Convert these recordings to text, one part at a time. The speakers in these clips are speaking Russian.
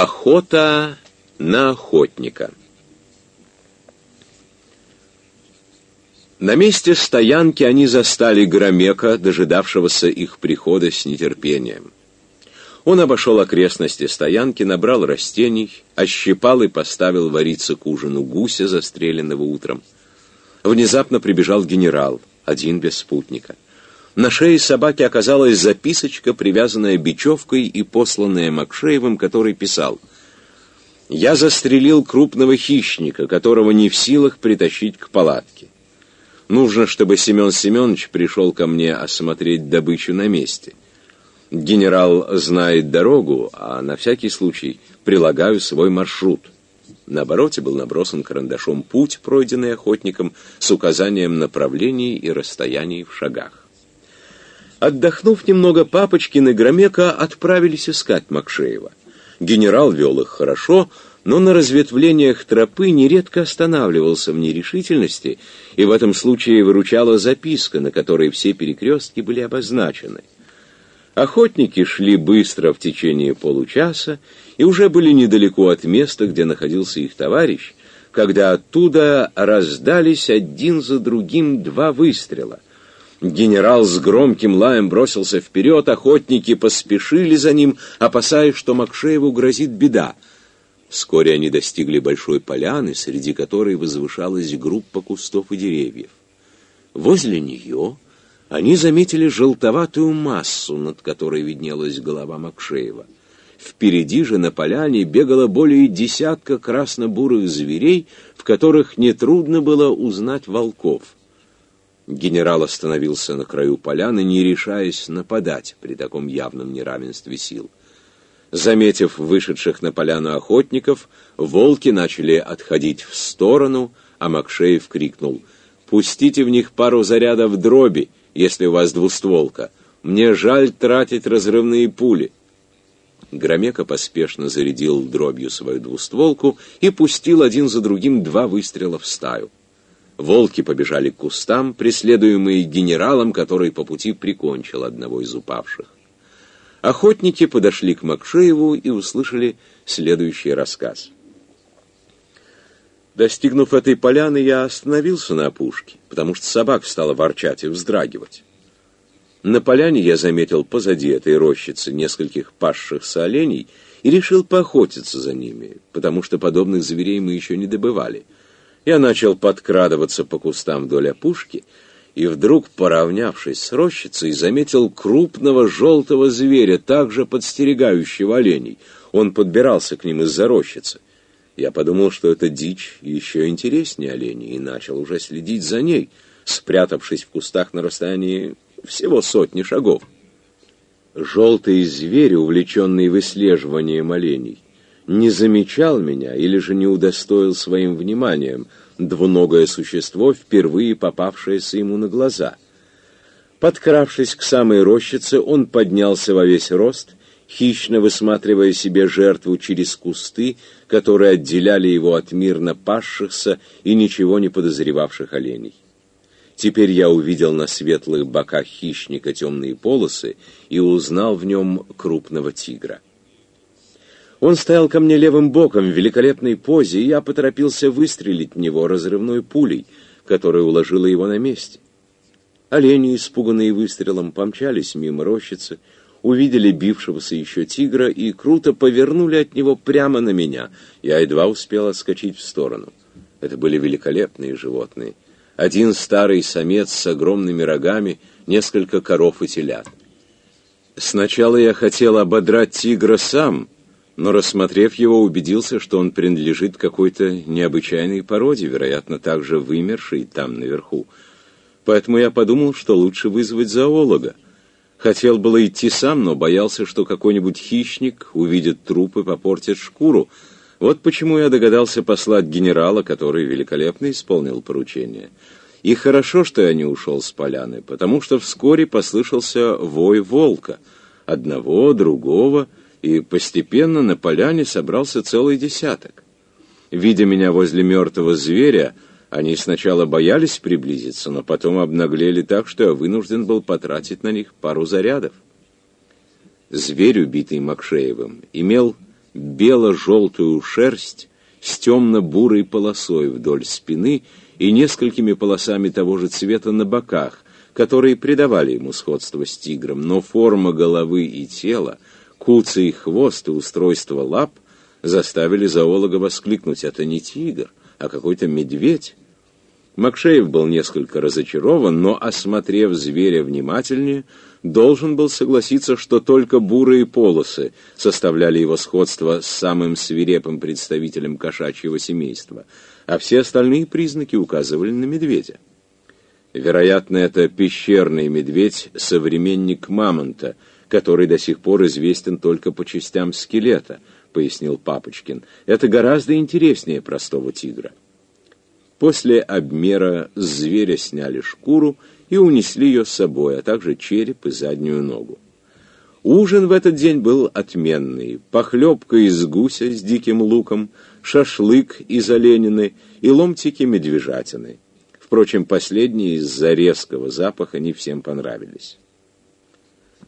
Охота на охотника. На месте стоянки они застали Громека, дожидавшегося их прихода с нетерпением. Он обошел окрестности стоянки, набрал растений, ощипал и поставил вариться к ужину гуся, застреленного утром. Внезапно прибежал генерал, один без спутника. На шее собаки оказалась записочка, привязанная бечевкой и посланная Макшеевым, который писал «Я застрелил крупного хищника, которого не в силах притащить к палатке. Нужно, чтобы Семен Семенович пришел ко мне осмотреть добычу на месте. Генерал знает дорогу, а на всякий случай прилагаю свой маршрут». На обороте был набросан карандашом путь, пройденный охотником, с указанием направлений и расстояний в шагах. Отдохнув немного, Папочкин и Громека отправились искать Макшеева. Генерал вел их хорошо, но на разветвлениях тропы нередко останавливался в нерешительности, и в этом случае выручала записка, на которой все перекрестки были обозначены. Охотники шли быстро в течение получаса и уже были недалеко от места, где находился их товарищ, когда оттуда раздались один за другим два выстрела. Генерал с громким лаем бросился вперед, охотники поспешили за ним, опасаясь, что Макшееву грозит беда. Вскоре они достигли большой поляны, среди которой возвышалась группа кустов и деревьев. Возле нее они заметили желтоватую массу, над которой виднелась голова Макшеева. Впереди же на поляне бегало более десятка красно-бурых зверей, в которых нетрудно было узнать волков — Генерал остановился на краю поляны, не решаясь нападать при таком явном неравенстве сил. Заметив вышедших на поляну охотников, волки начали отходить в сторону, а Макшеев крикнул «Пустите в них пару зарядов дроби, если у вас двустволка. Мне жаль тратить разрывные пули». Громека поспешно зарядил дробью свою двустволку и пустил один за другим два выстрела в стаю. Волки побежали к кустам, преследуемые генералом, который по пути прикончил одного из упавших. Охотники подошли к Макшееву и услышали следующий рассказ. Достигнув этой поляны, я остановился на опушке, потому что собак стала ворчать и вздрагивать. На поляне я заметил позади этой рощицы нескольких пасшихся оленей и решил поохотиться за ними, потому что подобных зверей мы еще не добывали — я начал подкрадываться по кустам вдоль опушки, и вдруг, поравнявшись с рощицей, заметил крупного желтого зверя, также подстерегающего оленей. Он подбирался к ним из-за рощицы. Я подумал, что это дичь еще интереснее оленей, и начал уже следить за ней, спрятавшись в кустах на расстоянии всего сотни шагов. Желтый зверь, увлеченный выслеживанием оленей, не замечал меня или же не удостоил своим вниманием двуногое существо, впервые попавшееся ему на глаза. Подкравшись к самой рощице, он поднялся во весь рост, хищно высматривая себе жертву через кусты, которые отделяли его от мирно пасшихся и ничего не подозревавших оленей. Теперь я увидел на светлых боках хищника темные полосы и узнал в нем крупного тигра. Он стоял ко мне левым боком в великолепной позе, и я поторопился выстрелить в него разрывной пулей, которая уложила его на месте. Олени, испуганные выстрелом, помчались мимо рощицы, увидели бившегося еще тигра и круто повернули от него прямо на меня. Я едва успел отскочить в сторону. Это были великолепные животные. Один старый самец с огромными рогами, несколько коров и телят. Сначала я хотел ободрать тигра сам — но, рассмотрев его, убедился, что он принадлежит какой-то необычайной породе, вероятно, также вымершей там наверху. Поэтому я подумал, что лучше вызвать зоолога. Хотел было идти сам, но боялся, что какой-нибудь хищник увидит труп и попортит шкуру. Вот почему я догадался послать генерала, который великолепно исполнил поручение. И хорошо, что я не ушел с поляны, потому что вскоре послышался вой волка. Одного, другого — и постепенно на поляне собрался целый десяток. Видя меня возле мертвого зверя, они сначала боялись приблизиться, но потом обнаглели так, что я вынужден был потратить на них пару зарядов. Зверь, убитый Макшеевым, имел бело-желтую шерсть с темно-бурой полосой вдоль спины и несколькими полосами того же цвета на боках, которые придавали ему сходство с тигром, но форма головы и тела, куцый хвост и устройство лап заставили зоолога воскликнуть «это не тигр, а какой-то медведь». Макшеев был несколько разочарован, но, осмотрев зверя внимательнее, должен был согласиться, что только бурые полосы составляли его сходство с самым свирепым представителем кошачьего семейства, а все остальные признаки указывали на медведя. Вероятно, это пещерный медведь, современник мамонта, который до сих пор известен только по частям скелета, пояснил Папочкин. Это гораздо интереснее простого тигра. После обмера с зверя сняли шкуру и унесли ее с собой, а также череп и заднюю ногу. Ужин в этот день был отменный. Похлебка из гуся с диким луком, шашлык из оленины и ломтики медвежатины. Впрочем, последние из-за резкого запаха не всем понравились.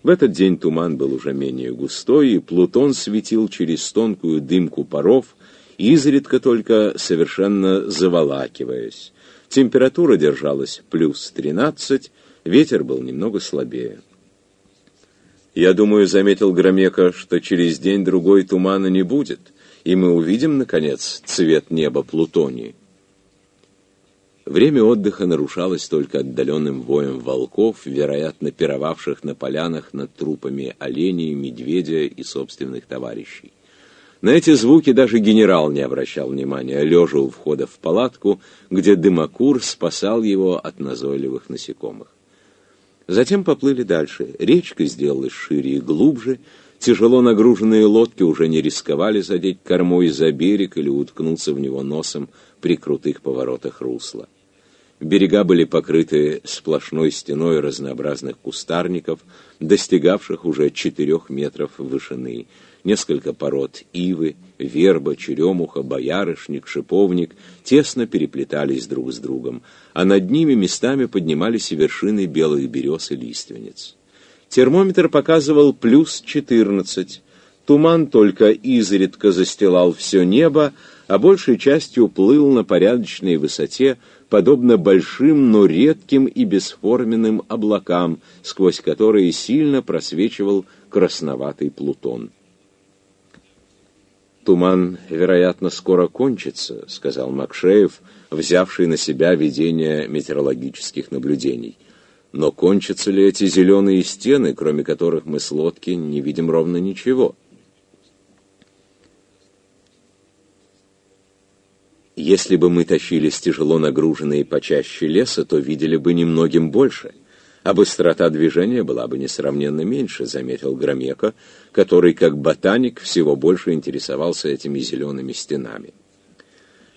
В этот день туман был уже менее густой, и Плутон светил через тонкую дымку паров, изредка только совершенно заволакиваясь. Температура держалась плюс 13, ветер был немного слабее. «Я думаю, — заметил Громека, — что через день-другой тумана не будет, и мы увидим, наконец, цвет неба Плутонии». Время отдыха нарушалось только отдаленным воем волков, вероятно, пировавших на полянах над трупами оленей, медведя и собственных товарищей. На эти звуки даже генерал не обращал внимания, лежа у входа в палатку, где дымокур спасал его от назойливых насекомых. Затем поплыли дальше. Речка сделалась шире и глубже, тяжело нагруженные лодки уже не рисковали задеть кормой за берег или уткнуться в него носом при крутых поворотах русла. Берега были покрыты сплошной стеной разнообразных кустарников, достигавших уже четырех метров вышины, несколько пород ивы, верба, черемуха, боярышник, шиповник тесно переплетались друг с другом, а над ними местами поднимались вершины белых берез и лиственниц. Термометр показывал плюс четырнадцать. Туман только изредка застилал все небо, а большей частью плыл на порядочной высоте, подобно большим, но редким и бесформенным облакам, сквозь которые сильно просвечивал красноватый Плутон. «Туман, вероятно, скоро кончится», — сказал Макшеев, взявший на себя ведение метеорологических наблюдений. «Но кончатся ли эти зеленые стены, кроме которых мы с лодки не видим ровно ничего?» Если бы мы тащились тяжело нагруженные почаще леса, то видели бы немногим больше — а быстрота движения была бы несравненно меньше, заметил Громека, который, как ботаник, всего больше интересовался этими зелеными стенами.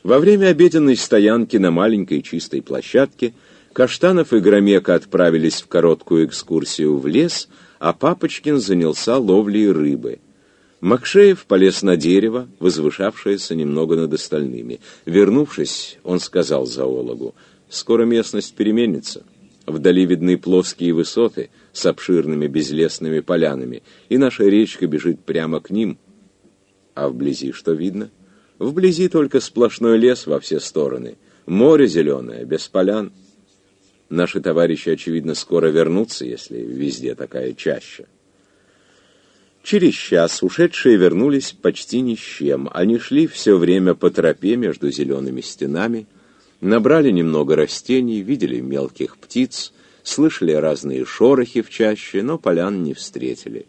Во время обеденной стоянки на маленькой чистой площадке Каштанов и Громека отправились в короткую экскурсию в лес, а Папочкин занялся ловлей рыбы. Макшеев полез на дерево, возвышавшееся немного над остальными. Вернувшись, он сказал зоологу, «Скоро местность переменится». Вдали видны плоские высоты с обширными безлесными полянами, и наша речка бежит прямо к ним. А вблизи что видно? Вблизи только сплошной лес во все стороны, море зеленое, без полян. Наши товарищи, очевидно, скоро вернутся, если везде такая чаща. Через час ушедшие вернулись почти ни с чем. Они шли все время по тропе между зелеными стенами, Набрали немного растений, видели мелких птиц, слышали разные шорохи в чаще, но полян не встретили.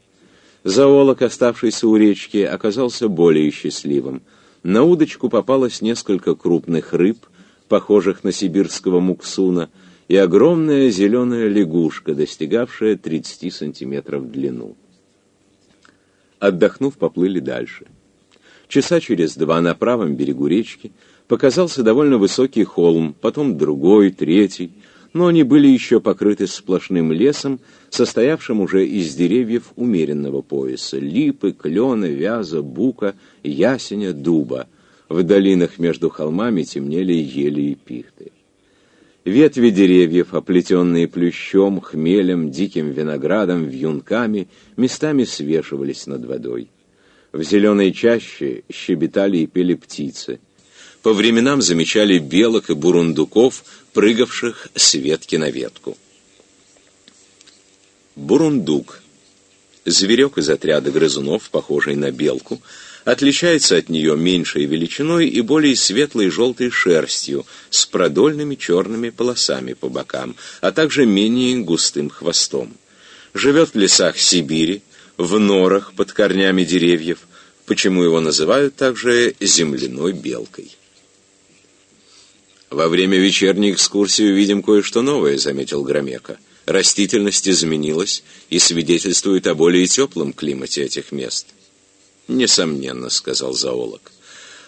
Зоолог, оставшийся у речки, оказался более счастливым. На удочку попалось несколько крупных рыб, похожих на сибирского муксуна, и огромная зеленая лягушка, достигавшая 30 сантиметров в длину. Отдохнув, поплыли дальше. Часа через два на правом берегу речки показался довольно высокий холм, потом другой, третий, но они были еще покрыты сплошным лесом, состоявшим уже из деревьев умеренного пояса — липы, клена, вяза, бука, ясеня, дуба. В долинах между холмами темнели ели и пихты. Ветви деревьев, оплетенные плющом, хмелем, диким виноградом, вьюнками, местами свешивались над водой. В зеленой чаще щебетали и пели птицы. По временам замечали белок и бурундуков, прыгавших с ветки на ветку. Бурундук. Зверек из отряда грызунов, похожий на белку, отличается от нее меньшей величиной и более светлой желтой шерстью с продольными черными полосами по бокам, а также менее густым хвостом. Живет в лесах Сибири, в норах под корнями деревьев, почему его называют также земляной белкой. «Во время вечерней экскурсии увидим кое-что новое», — заметил Громека. «Растительность изменилась и свидетельствует о более теплом климате этих мест». «Несомненно», — сказал зоолог.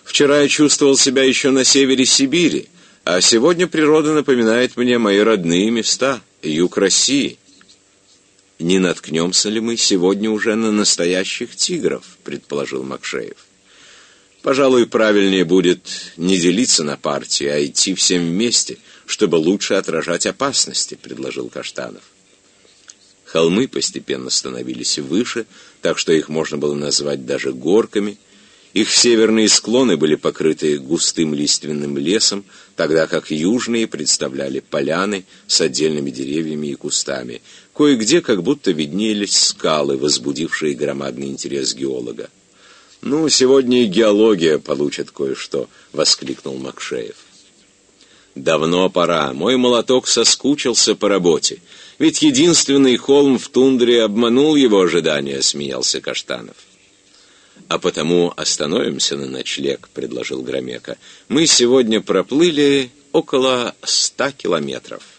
«Вчера я чувствовал себя еще на севере Сибири, а сегодня природа напоминает мне мои родные места, юг России». «Не наткнемся ли мы сегодня уже на настоящих тигров?» — предположил Макшеев. «Пожалуй, правильнее будет не делиться на партии, а идти всем вместе, чтобы лучше отражать опасности», — предложил Каштанов. Холмы постепенно становились выше, так что их можно было назвать даже горками. Их северные склоны были покрыты густым лиственным лесом, тогда как южные представляли поляны с отдельными деревьями и кустами. Кое-где как будто виднелись скалы, возбудившие громадный интерес геолога. «Ну, сегодня и геология получит кое-что», — воскликнул Макшеев. «Давно пора. Мой молоток соскучился по работе. Ведь единственный холм в тундре обманул его ожидания», — смеялся Каштанов. «А потому остановимся на ночлег», — предложил Громека. «Мы сегодня проплыли около ста километров».